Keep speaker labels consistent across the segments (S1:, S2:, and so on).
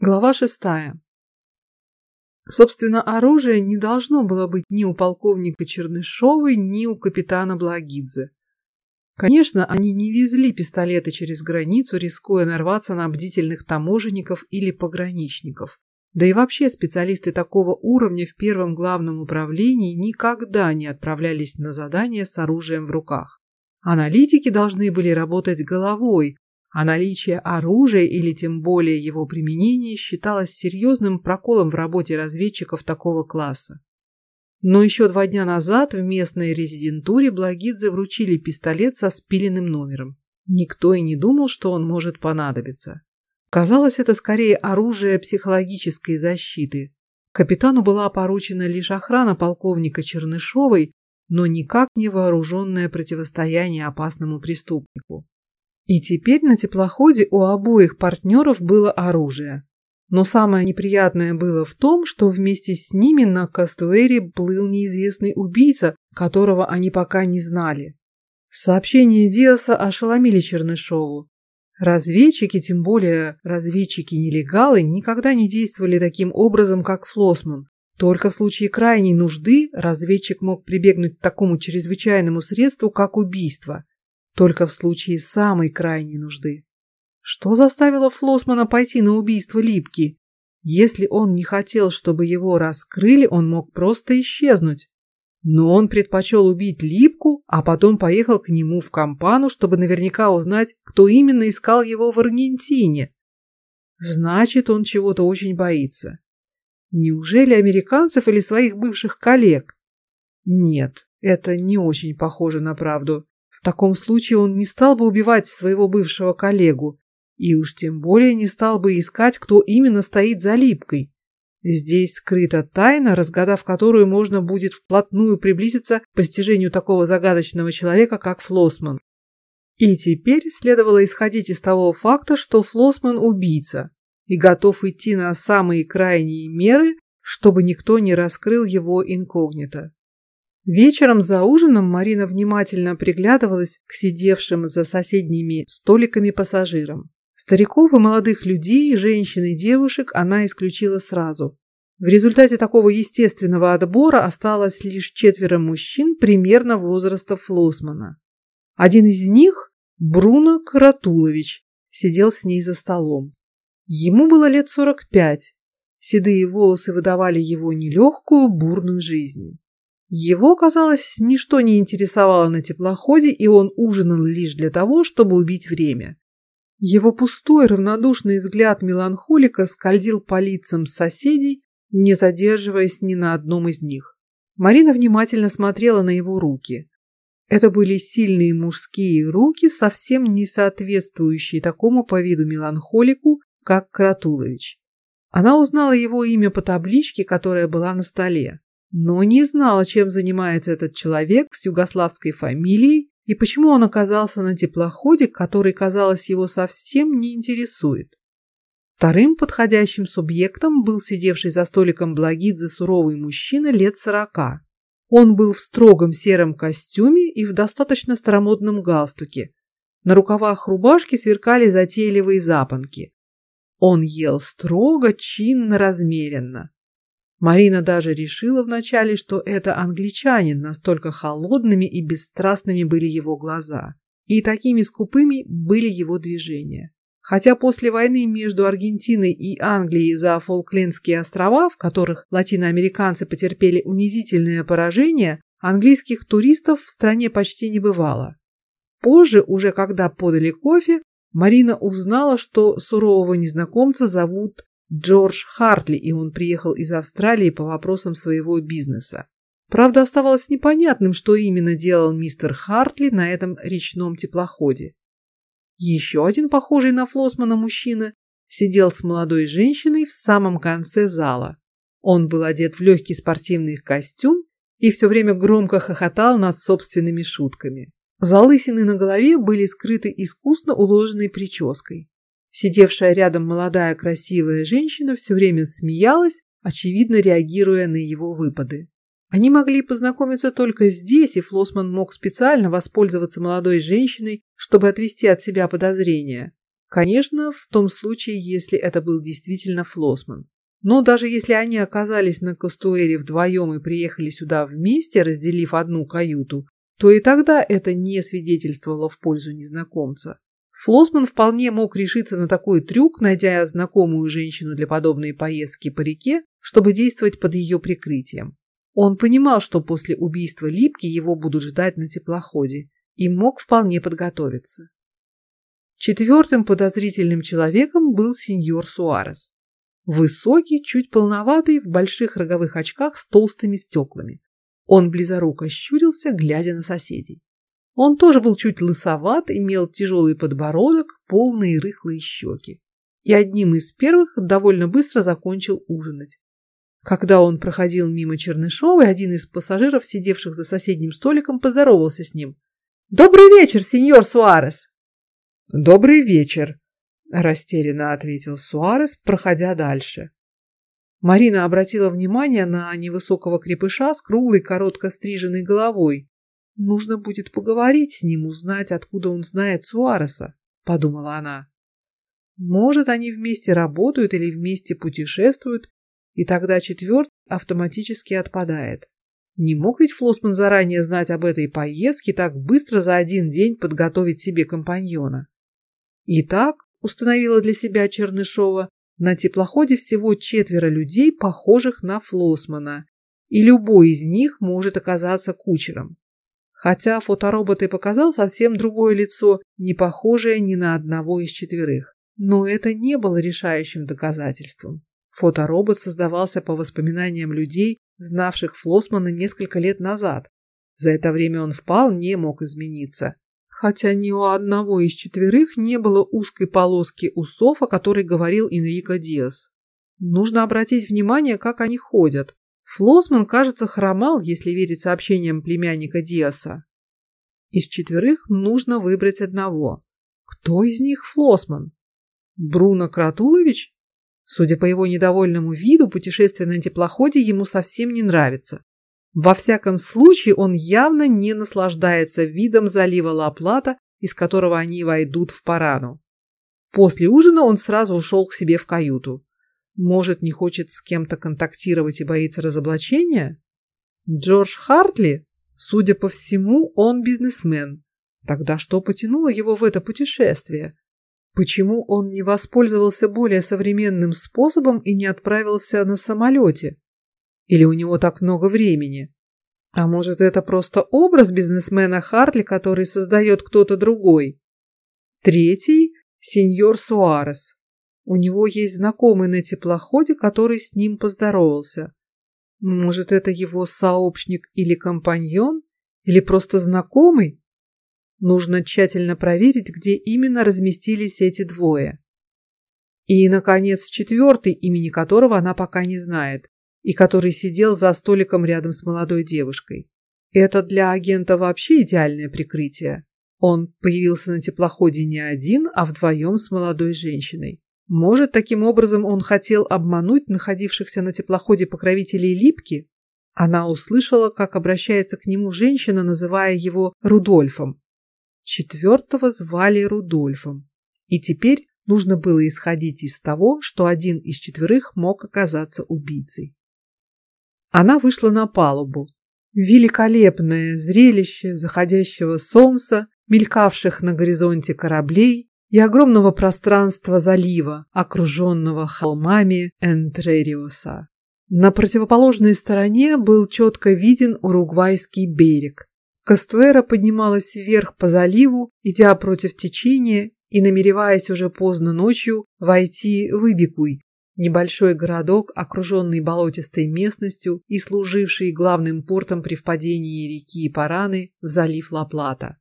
S1: Глава шестая. Собственно, оружия не должно было быть ни у полковника Чернышовой, ни у капитана Благидзе. Конечно, они не везли пистолеты через границу, рискуя нарваться на бдительных таможенников или пограничников. Да и вообще специалисты такого уровня в первом главном управлении никогда не отправлялись на задания с оружием в руках. Аналитики должны были работать головой, а наличие оружия или тем более его применение считалось серьезным проколом в работе разведчиков такого класса. Но еще два дня назад в местной резидентуре Благидзе вручили пистолет со спиленным номером. Никто и не думал, что он может понадобиться. Казалось, это скорее оружие психологической защиты. Капитану была поручена лишь охрана полковника Чернышовой, но никак не вооруженное противостояние опасному преступнику. И теперь на теплоходе у обоих партнеров было оружие. Но самое неприятное было в том, что вместе с ними на Кастуэре плыл неизвестный убийца, которого они пока не знали. Сообщения Диаса ошеломили Чернышову. Разведчики, тем более разведчики-нелегалы, никогда не действовали таким образом, как Флосман. Только в случае крайней нужды разведчик мог прибегнуть к такому чрезвычайному средству, как убийство. Только в случае самой крайней нужды. Что заставило Флосмана пойти на убийство Липки? Если он не хотел, чтобы его раскрыли, он мог просто исчезнуть. Но он предпочел убить Липку, а потом поехал к нему в Кампану, чтобы наверняка узнать, кто именно искал его в Аргентине. Значит, он чего-то очень боится. Неужели американцев или своих бывших коллег? Нет, это не очень похоже на правду. Таком случае он не стал бы убивать своего бывшего коллегу, и уж тем более не стал бы искать, кто именно стоит за липкой. Здесь скрыта тайна, разгадав которую можно будет вплотную приблизиться к постижению такого загадочного человека, как Флосман. И теперь следовало исходить из того факта, что Флосман убийца и готов идти на самые крайние меры, чтобы никто не раскрыл его инкогнито. Вечером за ужином Марина внимательно приглядывалась к сидевшим за соседними столиками пассажирам. Стариков и молодых людей, женщин и девушек она исключила сразу. В результате такого естественного отбора осталось лишь четверо мужчин примерно возраста Флосмана. Один из них, Бруно Каратулович, сидел с ней за столом. Ему было лет сорок пять. Седые волосы выдавали его нелегкую, бурную жизнь. Его, казалось, ничто не интересовало на теплоходе, и он ужинал лишь для того, чтобы убить время. Его пустой, равнодушный взгляд меланхолика скользил по лицам соседей, не задерживаясь ни на одном из них. Марина внимательно смотрела на его руки. Это были сильные мужские руки, совсем не соответствующие такому по виду меланхолику, как Кратулович. Она узнала его имя по табличке, которая была на столе но не знала, чем занимается этот человек с югославской фамилией и почему он оказался на теплоходе, который, казалось, его совсем не интересует. Вторым подходящим субъектом был сидевший за столиком Благидзе суровый мужчина лет сорока. Он был в строгом сером костюме и в достаточно старомодном галстуке. На рукавах рубашки сверкали затейливые запонки. Он ел строго, чинно, размеренно. Марина даже решила вначале, что это англичанин, настолько холодными и бесстрастными были его глаза, и такими скупыми были его движения. Хотя после войны между Аргентиной и Англией за Фолклендские острова, в которых латиноамериканцы потерпели унизительное поражение, английских туристов в стране почти не бывало. Позже, уже когда подали кофе, Марина узнала, что сурового незнакомца зовут Джордж Хартли, и он приехал из Австралии по вопросам своего бизнеса. Правда, оставалось непонятным, что именно делал мистер Хартли на этом речном теплоходе. Еще один похожий на Флосмана мужчина сидел с молодой женщиной в самом конце зала. Он был одет в легкий спортивный костюм и все время громко хохотал над собственными шутками. Залысины на голове были скрыты искусно уложенной прической. Сидевшая рядом молодая красивая женщина все время смеялась, очевидно реагируя на его выпады. Они могли познакомиться только здесь, и Флосман мог специально воспользоваться молодой женщиной, чтобы отвести от себя подозрения. Конечно, в том случае, если это был действительно Флосман. Но даже если они оказались на Кастуэре вдвоем и приехали сюда вместе, разделив одну каюту, то и тогда это не свидетельствовало в пользу незнакомца. Флосман вполне мог решиться на такой трюк, найдя знакомую женщину для подобной поездки по реке, чтобы действовать под ее прикрытием. Он понимал, что после убийства Липки его будут ждать на теплоходе, и мог вполне подготовиться. Четвертым подозрительным человеком был сеньор Суарес. Высокий, чуть полноватый, в больших роговых очках с толстыми стеклами. Он близоруко щурился, глядя на соседей. Он тоже был чуть лысоват, имел тяжелый подбородок, полные рыхлые щеки. И одним из первых довольно быстро закончил ужинать. Когда он проходил мимо Чернышовой, один из пассажиров, сидевших за соседним столиком, поздоровался с ним. «Добрый вечер, сеньор Суарес!» «Добрый вечер», – растерянно ответил Суарес, проходя дальше. Марина обратила внимание на невысокого крепыша с круглой, коротко стриженной головой. Нужно будет поговорить с ним, узнать, откуда он знает Суареса, подумала она. Может, они вместе работают или вместе путешествуют, и тогда четвертый автоматически отпадает. Не мог ведь Флосман заранее знать об этой поездке, так быстро за один день подготовить себе компаньона. Итак, установила для себя Чернышова, на теплоходе всего четверо людей, похожих на Флосмана, и любой из них может оказаться кучером. Хотя фоторобот и показал совсем другое лицо, не похожее ни на одного из четверых. Но это не было решающим доказательством. Фоторобот создавался по воспоминаниям людей, знавших Флосмана несколько лет назад. За это время он вполне мог измениться хотя ни у одного из четверых не было узкой полоски усов, о которой говорил Энрико Диас. Нужно обратить внимание, как они ходят. Флосман, кажется, хромал, если верить сообщениям племянника Диаса. Из четверых нужно выбрать одного. Кто из них Флосман? Бруно Кратулович? Судя по его недовольному виду, путешествие на теплоходе ему совсем не нравится. Во всяком случае, он явно не наслаждается видом залива Ла-Плата, из которого они войдут в Парану. После ужина он сразу ушел к себе в каюту. Может, не хочет с кем-то контактировать и боится разоблачения? Джордж Хартли? Судя по всему, он бизнесмен. Тогда что потянуло его в это путешествие? Почему он не воспользовался более современным способом и не отправился на самолете? Или у него так много времени? А может, это просто образ бизнесмена Хартли, который создает кто-то другой? Третий – сеньор Суарес. У него есть знакомый на теплоходе, который с ним поздоровался. Может, это его сообщник или компаньон? Или просто знакомый? Нужно тщательно проверить, где именно разместились эти двое. И, наконец, четвертый, имени которого она пока не знает и который сидел за столиком рядом с молодой девушкой. Это для агента вообще идеальное прикрытие. Он появился на теплоходе не один, а вдвоем с молодой женщиной. Может, таким образом он хотел обмануть находившихся на теплоходе покровителей Липки? Она услышала, как обращается к нему женщина, называя его Рудольфом. Четвертого звали Рудольфом. И теперь нужно было исходить из того, что один из четверых мог оказаться убийцей. Она вышла на палубу. Великолепное зрелище заходящего солнца, мелькавших на горизонте кораблей и огромного пространства залива, окруженного холмами Энтрериоса. На противоположной стороне был четко виден уругвайский берег. Кастуэра поднималась вверх по заливу, идя против течения и намереваясь уже поздно ночью войти в Ибикуй, Небольшой городок, окруженный болотистой местностью и служивший главным портом при впадении реки Параны в залив Ла-Плата.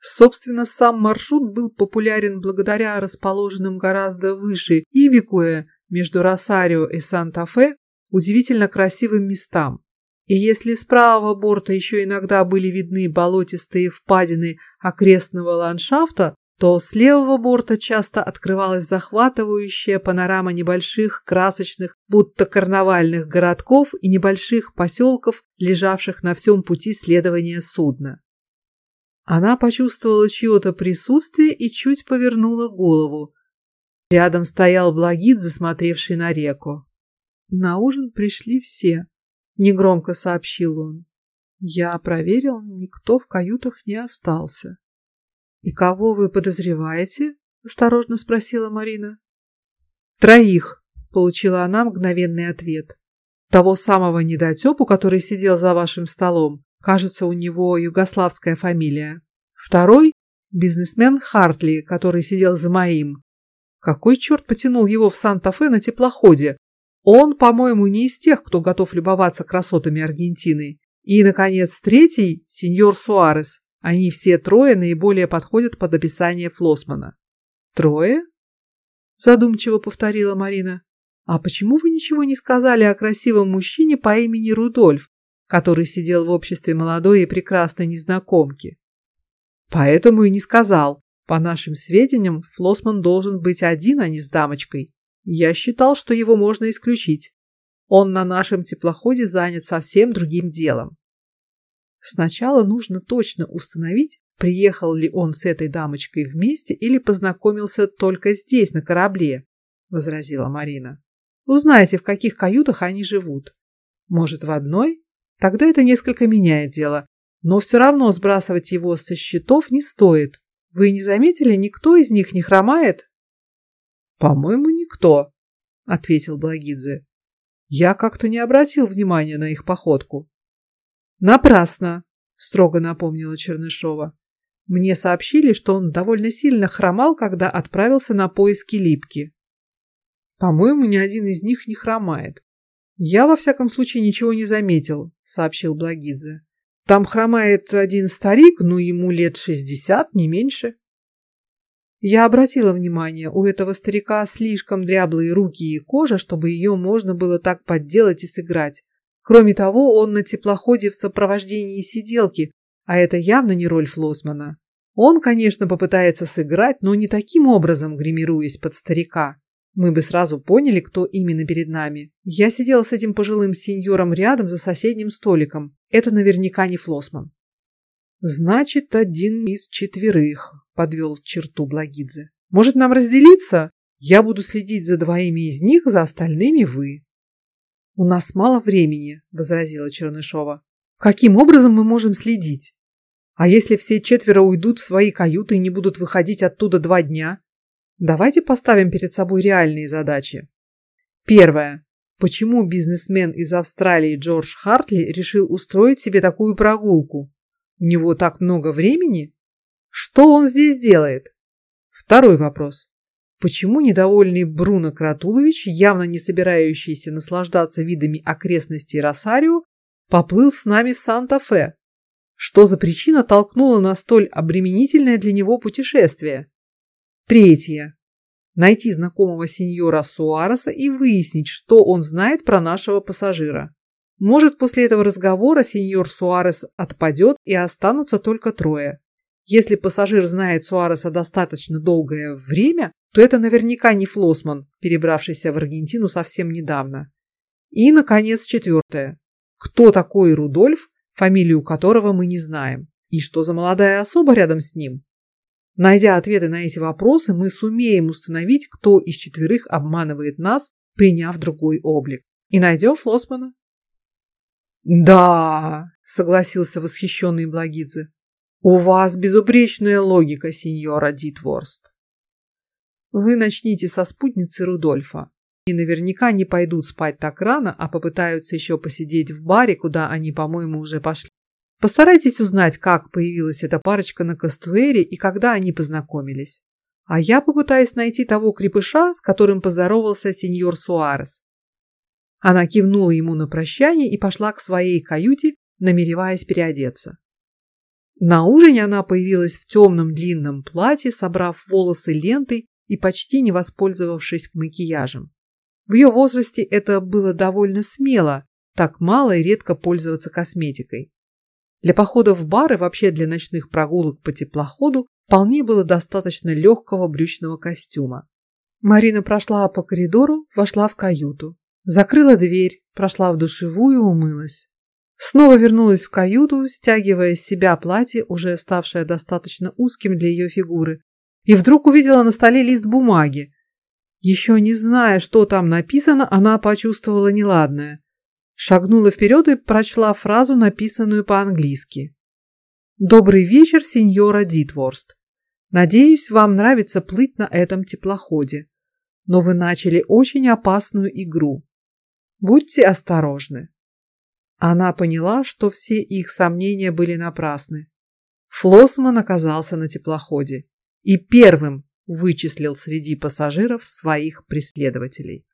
S1: Собственно, сам маршрут был популярен благодаря расположенным гораздо выше Ибикуэ между Росарио и Санта-Фе удивительно красивым местам. И если с правого борта еще иногда были видны болотистые впадины окрестного ландшафта, то с левого борта часто открывалась захватывающая панорама небольших красочных, будто карнавальных городков и небольших поселков, лежавших на всем пути следования судна. Она почувствовала чье-то присутствие и чуть повернула голову. Рядом стоял Благид, засмотревший на реку. На ужин пришли все, негромко сообщил он. Я проверил, никто в каютах не остался. И кого вы подозреваете? осторожно спросила Марина. Троих, получила она мгновенный ответ. Того самого недотепу, который сидел за вашим столом. Кажется, у него югославская фамилия. Второй – бизнесмен Хартли, который сидел за моим. Какой черт потянул его в Санта-Фе на теплоходе? Он, по-моему, не из тех, кто готов любоваться красотами Аргентины. И, наконец, третий – сеньор Суарес. Они все трое наиболее подходят под описание Флосмана. Трое? Задумчиво повторила Марина. А почему вы ничего не сказали о красивом мужчине по имени Рудольф, который сидел в обществе молодой и прекрасной незнакомки? Поэтому и не сказал. По нашим сведениям, Флосман должен быть один, а не с дамочкой. Я считал, что его можно исключить. Он на нашем теплоходе занят совсем другим делом. Сначала нужно точно установить, приехал ли он с этой дамочкой вместе или познакомился только здесь на корабле, возразила Марина. Узнайте, в каких каютах они живут. Может, в одной? Тогда это несколько меняет дело. Но все равно сбрасывать его со счетов не стоит. Вы не заметили, никто из них не хромает? По-моему, никто, ответил Благидзе. Я как-то не обратил внимания на их походку. Напрасно, строго напомнила Чернышова. Мне сообщили, что он довольно сильно хромал, когда отправился на поиски липки. По-моему, ни один из них не хромает. Я во всяком случае ничего не заметил, сообщил Благидзе. Там хромает один старик, ну ему лет шестьдесят, не меньше. Я обратила внимание, у этого старика слишком дряблые руки и кожа, чтобы ее можно было так подделать и сыграть. Кроме того, он на теплоходе в сопровождении сиделки, а это явно не роль Флосмана. Он, конечно, попытается сыграть, но не таким образом, гримируясь под старика. Мы бы сразу поняли, кто именно перед нами. Я сидела с этим пожилым сеньором рядом за соседним столиком. Это наверняка не Флосман. Значит, один из четверых, подвел черту Благидзе. Может, нам разделиться? Я буду следить за двоими из них, за остальными вы. У нас мало времени, возразила Чернышова. Каким образом мы можем следить? А если все четверо уйдут в свои каюты и не будут выходить оттуда два дня? Давайте поставим перед собой реальные задачи. Первое. Почему бизнесмен из Австралии Джордж Хартли решил устроить себе такую прогулку? У него так много времени? Что он здесь делает? Второй вопрос. Почему недовольный Бруно Кратулович, явно не собирающийся наслаждаться видами окрестностей Росарио, поплыл с нами в Санта-Фе? Что за причина толкнула на столь обременительное для него путешествие? Третье. Найти знакомого сеньора Суареса и выяснить, что он знает про нашего пассажира. Может, после этого разговора сеньор Суарес отпадет и останутся только трое. Если пассажир знает Суареса достаточно долгое время, то это наверняка не Флосман, перебравшийся в Аргентину совсем недавно. И, наконец, четвертое. Кто такой Рудольф, фамилию которого мы не знаем? И что за молодая особа рядом с ним? Найдя ответы на эти вопросы, мы сумеем установить, кто из четверых обманывает нас, приняв другой облик. И найдем Флосмана. Да, согласился восхищенный Благидзе. У вас безупречная логика, сеньора Дитворст. Вы начните со спутницы Рудольфа. И наверняка не пойдут спать так рано, а попытаются еще посидеть в баре, куда они, по-моему, уже пошли. Постарайтесь узнать, как появилась эта парочка на Кастуэре и когда они познакомились. А я попытаюсь найти того крепыша, с которым поздоровался сеньор Суарес. Она кивнула ему на прощание и пошла к своей каюте, намереваясь переодеться. На ужине она появилась в темном длинном платье, собрав волосы лентой и почти не воспользовавшись макияжем. В ее возрасте это было довольно смело, так мало и редко пользоваться косметикой. Для похода в бар и вообще для ночных прогулок по теплоходу вполне было достаточно легкого брючного костюма. Марина прошла по коридору, вошла в каюту, закрыла дверь, прошла в душевую умылась. Снова вернулась в каюту, стягивая с себя платье, уже ставшее достаточно узким для ее фигуры, и вдруг увидела на столе лист бумаги. Еще не зная, что там написано, она почувствовала неладное. Шагнула вперед и прочла фразу, написанную по-английски. «Добрый вечер, сеньора Дитворст. Надеюсь, вам нравится плыть на этом теплоходе. Но вы начали очень опасную игру. Будьте осторожны». Она поняла, что все их сомнения были напрасны. Флосман оказался на теплоходе и первым вычислил среди пассажиров своих преследователей.